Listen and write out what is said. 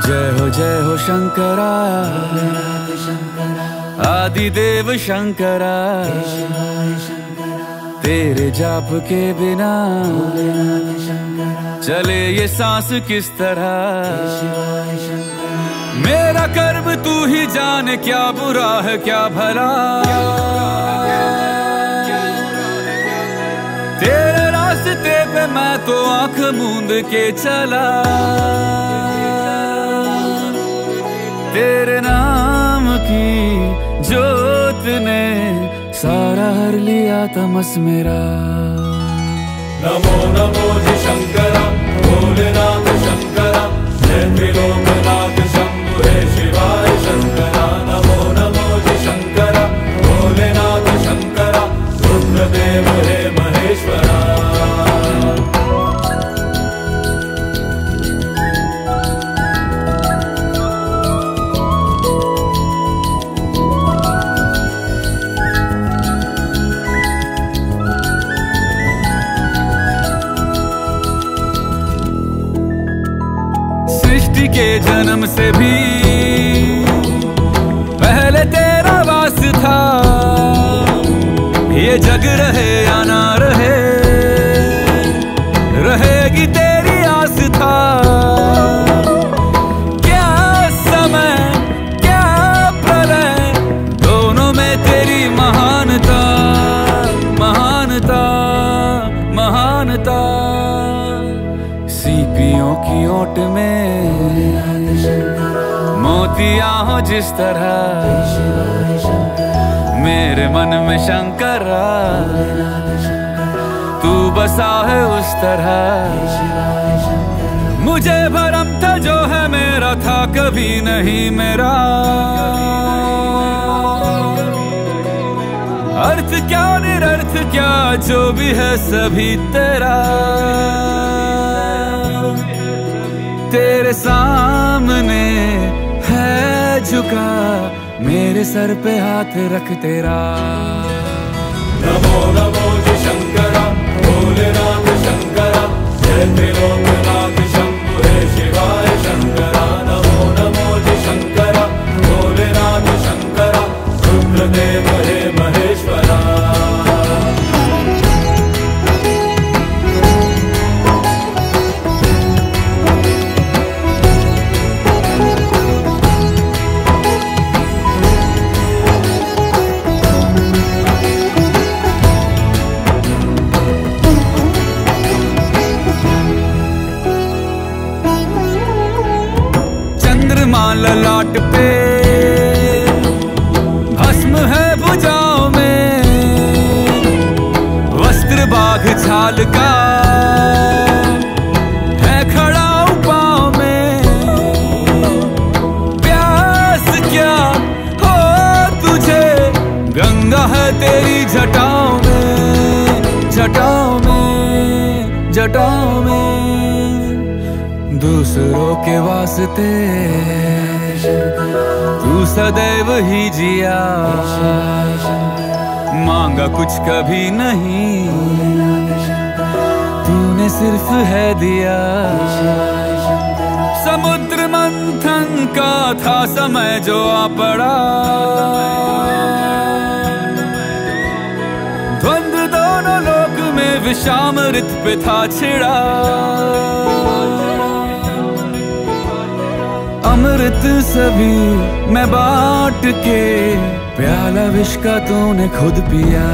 जय हो जय हो शंकरा। आदि देव शंकरा। तेरे जाप के बिना चले ये सांस किस तरह? मेरा कर्म तू ही जाने, क्या बुरा है, क्या भला? तेरे रास्ते पे मैं तो आँख मूंद के चला। तेरे नाम की जोत ने सारा हर लिया तमस मेरा। नमो नमो जी शंकरा, भोलेनाथ शंकरा, जय त्रिलोकनाथ के जन्म से भी पहले तेरा वास था ये जग रहे या ना रहे, रहेगी तेरी आस था की ओट में। मोतिया हो जिस तरह। मेरे मन में शंकरा। तू बसा है उस तरह। मुझे भरम था जो है मेरा था कभी नहीं मेरा। अर्थ क्या निरर्थ क्या जो भी है सभी तेरा। तेरे सामने है झुका, मेरे सर पे हाथ रख तेरा। नमो नमो जी शंकरा, भोलेनाथ शंकरा, जय त्रिलोकनाथ ललाट पे। भस्म है भुजाओं में। वस्त्र बाघ छाल का है खड़ा पाँव में। क्या हो तुझे? गंगा है तेरी जटाओं में जटाओं में जटाओं में। दूसरों के वास्ते। तू सदैव ही जिया। मांगा कुछ कभी नहीं। तूने सिर्फ़ है दिया। समुद्र मंथन का था समय जो आ पड़ा। द्वंद दोनों लोक में विषामृत पे था छिड़ा। अमृत सभी मैं बाट के प्याला विष का तूने खुद पिया।